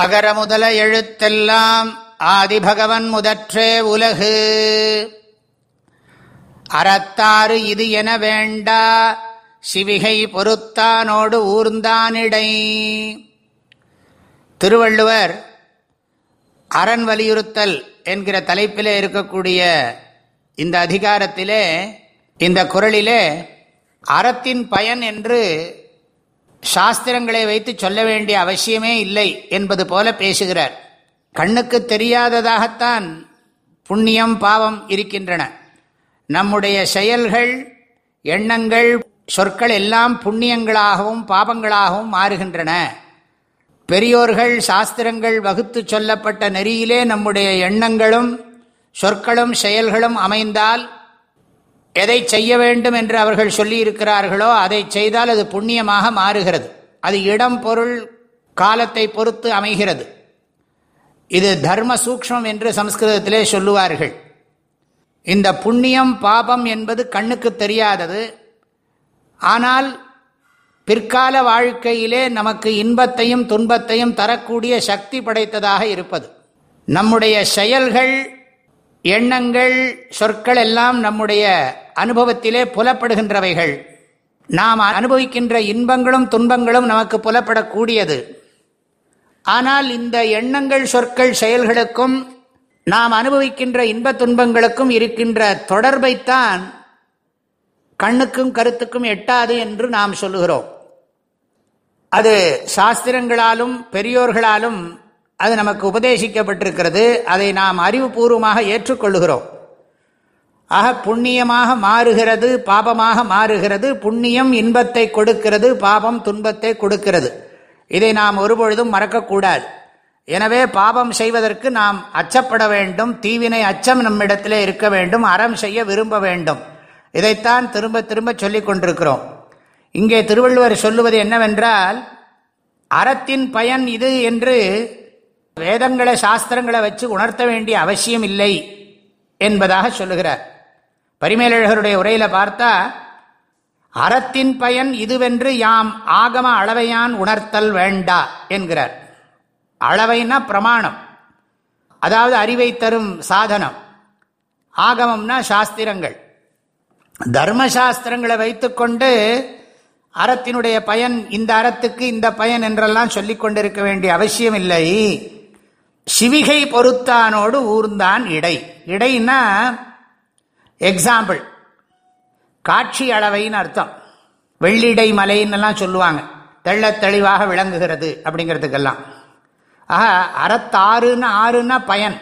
அகர முதல எழுத்தெல்லாம் ஆதிபகவன் முதற்றே உலகு. அறத்தாறு இது என வேண்டா சிவிகை பொறுத்தானோடு ஊர்ந்தானிடை. திருவள்ளுவர் அரண் வலியுறுத்தல் என்கிற தலைப்பிலே இருக்கக்கூடிய இந்த அதிகாரத்திலே இந்த குரலிலே அறத்தின் பயன் என்று சாஸ்திரங்களை வைத்து சொல்ல வேண்டிய அவசியமே இல்லை என்பது போல பேசுகிறார். கண்ணுக்கு தெரியாததாகத்தான் புண்ணியம் பாவம் இருக்கின்றன. நம்முடைய செயல்கள் எண்ணங்கள் சொற்கள் எல்லாம் புண்ணியங்களாகவும் பாபங்களாகவும் மாறுகின்றன. பெரியோர்கள் சாஸ்திரங்கள் வகுத்து சொல்லப்பட்ட நெறியிலே நம்முடைய எண்ணங்களும் சொற்களும் செயல்களும் அமைந்தால் எதை செய்ய வேண்டும் என்று அவர்கள் சொல்லியிருக்கிறார்களோ அதை செய்தால் அது புண்ணியமாக மாறுகிறது. அது இடம் பொருள் காலத்தை பொறுத்து அமைகிறது. இது தர்ம சூக்மம் என்று சம்ஸ்கிருதத்திலே சொல்லுவார்கள். இந்த புண்ணியம் பாபம் என்பது கண்ணுக்கு தெரியாதது. ஆனால் பிற்கால வாழ்க்கையிலே நமக்கு இன்பத்தையும் துன்பத்தையும் தரக்கூடிய சக்தி படைத்ததாக இருப்பது. நம்முடைய செயல்கள் எண்ணங்கள் சொற்கள் எல்லாம் நம்முடைய அனுபவத்திலே புலப்படுகின்றவைகள். நாம் அனுபவிக்கின்ற இன்பங்களும் துன்பங்களும் நமக்கு புலப்படக்கூடியது. ஆனால் இந்த எண்ணங்கள் சொற்கள் செயல்களுக்கும் நாம் அனுபவிக்கின்ற இன்ப துன்பங்களுக்கும் இருக்கின்ற தொடர்பைத்தான் கண்ணுக்கும் கருத்துக்கும் எட்டாது என்று நாம் சொல்லுகிறோம். அது சாஸ்திரங்களாலும் பெரியோர்களாலும் அது நமக்கு உபதேசிக்கப்பட்டிருக்கிறது. அதை நாம் அறிவுபூர்வமாக ஏற்றுக்கொள்ளுகிறோம். ஆக புண்ணியமாக மாறுகிறது பாபமாக மாறுகிறது புண்ணியம் இன்பத்தை கொடுக்கிறது பாபம் துன்பத்தை கொடுக்கிறது. இதை நாம் ஒருபொழுதும் மறக்கக்கூடாது. எனவே பாபம் செய்வதற்கு நாம் அச்சப்பட வேண்டும் தீவினை அச்சம் நம்மிடத்திலே இருக்க வேண்டும் அறம் செய்ய விரும்ப வேண்டும். இதைத்தான் திரும்ப திரும்ப சொல்லிக் கொண்டிருக்கிறோம். இங்கே திருவள்ளுவர் சொல்லுவது என்னவென்றால் அறத்தின் பயன் இது என்று வேதங்களை சாஸ்திரங்களை வச்சு உணர்த்த வேண்டிய அவசியம் இல்லை என்பதாக சொல்லுகிறார். பரிமேலழகருடைய உரையில பார்த்தா அறத்தின் பயன் இதுவென்று யாம் ஆகம அளவையான் உணர்த்தல் வேண்டா என்கிறார். அளவைன்னா பிரமாணம். அதாவது அறிவை தரும் சாதனம். ஆகமம்னா சாஸ்திரங்கள். தர்மசாஸ்திரங்களை வைத்துக்கொண்டு அறத்தினுடைய பயன் இந்த அறத்துக்கு இந்த பயன் என்றெல்லாம் சொல்லிக் கொண்டிருக்க வேண்டிய அவசியம் இல்லை சிவிகை பொறுத்தானோடு ஊர்ந்தான் இடை. இடைன்னா எக்ஸாம்பிள் காட்சி அளவைன்னு அர்த்தம். வெள்ளிடை மலைன்னெல்லாம் சொல்லுவாங்க. தெள்ள தெளிவாக விளங்குகிறது அப்படிங்கிறதுக்கெல்லாம். ஆக அறத்தாறுன்னு ஆறுன்னா பயன்.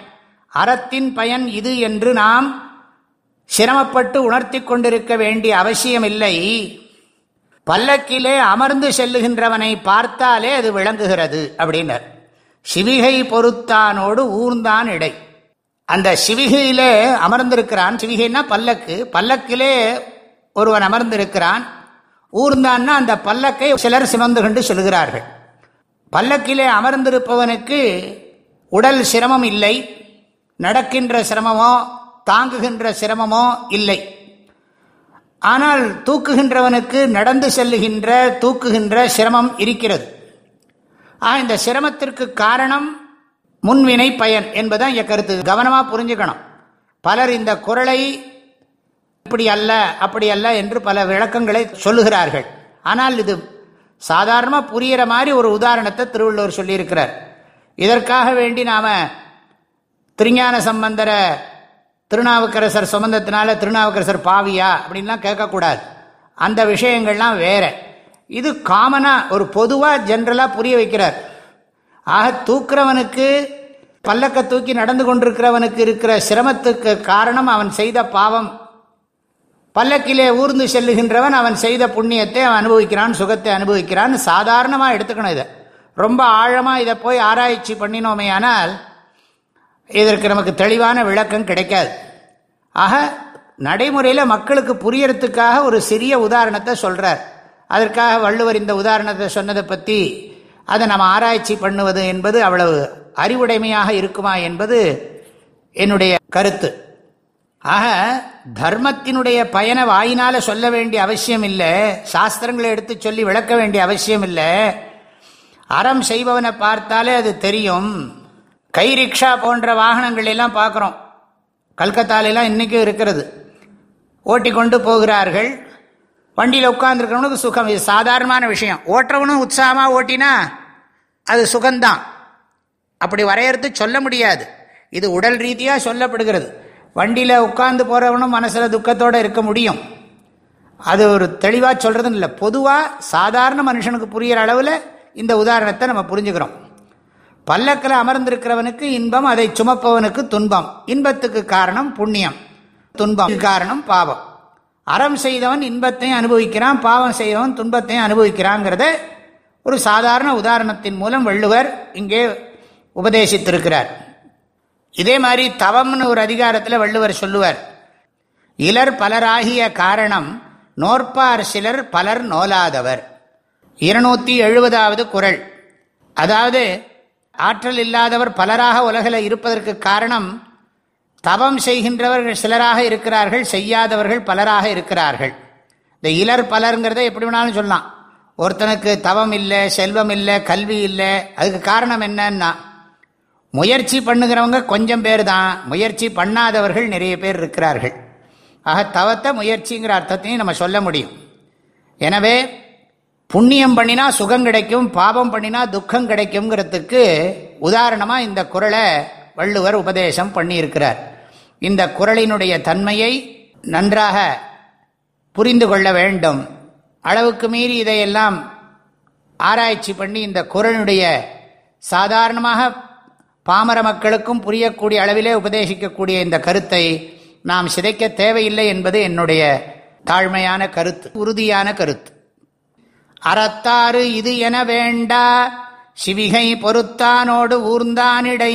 அறத்தின் பயன் இது என்று நாம் சிரமப்பட்டு உணர்த்தி கொண்டிருக்க வேண்டிய அவசியம் இல்லை பல்லக்கிலே அமர்ந்து செல்லுகின்றவனை பார்த்தாலே அது விளங்குகிறது அப்படின்னர். சிவிகை பொறுத்தானோடு ஊர்ந்தான் இடை. அந்த சிவிகையிலே அமர்ந்திருக்கிறான். சிவிகைன்னா பல்லக்கு. பல்லக்கிலே ஒருவன் அமர்ந்திருக்கிறான். ஊர்ந்தான்னா அந்த பல்லக்கை சிலர் சிமந்து கொண்டு சொல்கிறார்கள். பல்லக்கிலே அமர்ந்திருப்பவனுக்கு உடல் சிரமம் இல்லை. நடக்கின்ற சிரமமோ தாங்குகின்ற சிரமமோ இல்லை. ஆனால் தூக்குகின்றவனுக்கு நடந்து செல்லுகின்ற தூக்குகின்ற சிரமம் இருக்கிறது. ஆக இந்த சிரமத்திற்கு காரணம் முன்வினை பயன் என்பதான் என் கருத்து. கவனமாக புரிஞ்சுக்கணும். பலர் இந்த குரலை இப்படி அல்ல அப்படி அல்ல என்று பல விளக்கங்களை சொல்லுகிறார்கள். ஆனால் இது சாதாரணமாக புரிகிற மாதிரி ஒரு உதாரணத்தை திருவள்ளுவர் சொல்லியிருக்கிறார். இதற்காக வேண்டி நாம் திருஞான சம்பந்தர திருநாவுக்கரசர் சுமந்தத்தினால திருநாவுக்கரசர் பாவியா அப்படின்லாம் கேட்கக்கூடாது. அந்த விஷயங்கள்லாம் வேறு. இது காமனாக ஒரு பொதுவாக ஜென்ரலாக புரிய வைக்கிறார். ஆக தூக்குறவனுக்கு பல்லக்க தூக்கி நடந்து கொண்டிருக்கிறவனுக்கு இருக்கிற சிரமத்துக்கு காரணம் அவன் செய்த பாவம். பல்லக்கிலே ஊர்ந்து செல்லுகின்றவன் அவன் செய்த புண்ணியத்தை அவன் அனுபவிக்கிறான் சுகத்தை அனுபவிக்கிறான். சாதாரணமாக எடுத்துக்கணும் இதை. ரொம்ப ஆழமாக இதை போய் ஆராய்ச்சி பண்ணினோமே ஆனால் இதற்கு நமக்கு தெளிவான விளக்கம் கிடைக்காது. ஆக நடைமுறையில் மக்களுக்கு புரியறதுக்காக ஒரு சிறிய உதாரணத்தை சொல்கிறார் அதற்காக வள்ளுவர் இந்த உதாரணத்தை சொன்னதை பற்றி அதை நம்ம ஆராய்ச்சி பண்ணுவது என்பது அவ்வளவு அறிவுடைமையாக இருக்குமா என்பது என்னுடைய கருத்து. ஆக தர்மத்தினுடைய பயனை வாயினால் சொல்ல வேண்டிய அவசியம் இல்லை சாஸ்திரங்களை எடுத்து சொல்லி விளக்க வேண்டிய அவசியம் இல்லை. அறம் செய்பவனை பார்த்தாலே அது தெரியும். கை ரிக்ஷா போன்ற வாகனங்கள் எல்லாம் பார்க்குறோம். கல்கத்தாலெல்லாம் இன்றைக்கும் இருக்கிறது. ஓட்டி கொண்டு போகிறார்கள். வண்டியில் உட்காந்துருக்கிறவனுக்கு சுகம். இது சாதாரணமான விஷயம். ஓட்டுறவனும் உற்சாகமாக ஓட்டினா அது சுகம்தான். அப்படி வரையறது சொல்ல முடியாது. இது உடல் ரீதியாக சொல்லப்படுகிறது. வண்டியில் உட்கார்ந்து போகிறவனும் மனசில் துக்கத்தோடு இருக்க முடியும். அது ஒரு தெளிவாக சொல்கிறதுன்னு இல்லை. பொதுவாக சாதாரண மனுஷனுக்கு புரிகிற அளவில் இந்த உதாரணத்தை நம்ம புரிஞ்சுக்கிறோம். பல்லக்கில் அமர்ந்திருக்கிறவனுக்கு இன்பம் அதை சுமப்பவனுக்கு துன்பம். இன்பத்துக்கு காரணம் புண்ணியம். துன்பம் காரணம் பாவம். அறம் செய்தவன் இன்பத்தையும் அனுபவிக்கிறான் பாவம் செய்தவன் துன்பத்தையும் அனுபவிக்கிறாங்கிறத ஒரு சாதாரண உதாரணத்தின் மூலம் வள்ளுவர் இங்கே உபதேசித்திருக்கிறார். இதே மாதிரி தவம்னு ஒரு அதிகாரத்தில் வள்ளுவர் சொல்லுவார். இலர் பலராகிய காரணம் நோற்பார் சிலர் பலர் நோலாதவர். இருநூத்தி எழுபதாவது குரல். அதாவது ஆற்றல் இல்லாதவர் பலராக உலகில் இருப்பதற்கு காரணம் தவம் செய்கின்றவர்கள் சிலராக இருக்கிறார்கள் செய்யாதவர்கள் பலராக இருக்கிறார்கள். இந்த இலர் பலருங்கிறத எப்படி வேணாலும் சொல்லலாம். ஒருத்தனுக்கு தவம் இல்லை செல்வம் இல்லை கல்வி இல்லை அதுக்கு காரணம் என்னன்னா முயற்சி பண்ணுகிறவங்க கொஞ்சம் பேர் தான் முயற்சி பண்ணாதவர்கள் நிறைய பேர் இருக்கிறார்கள். ஆக தவத்தை முயற்சிங்கிற அர்த்தத்தையும் நம்ம சொல்ல முடியும். எனவே புண்ணியம் பண்ணினா சுகம் கிடைக்கும் பாபம் பண்ணினா துக்கம் கிடைக்குங்கிறதுக்கு உதாரணமாக இந்த குரலை வள்ளுவர் உபதேசம் பண்ணியிருக்கிறார். இந்த குரலினுடைய தன்மையை நன்றாக புரிந்து கொள்ள வேண்டும். அளவுக்கு மீறி இதையெல்லாம் ஆராய்ச்சி பண்ணி இந்த குரலுடைய சாதாரணமாக பாமர மக்களுக்கும் புரியக்கூடிய அளவிலே உபதேசிக்கக்கூடிய இந்த கருத்தை நாம் சிதைக்க தேவையில்லை என்பது என்னுடைய தாழ்மையான கருத்து உறுதியான கருத்து. அறத்தாறு இது என வேண்டா சிவிகை பொறுத்தானோடு ஊர்ந்தானிடை.